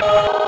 Oh!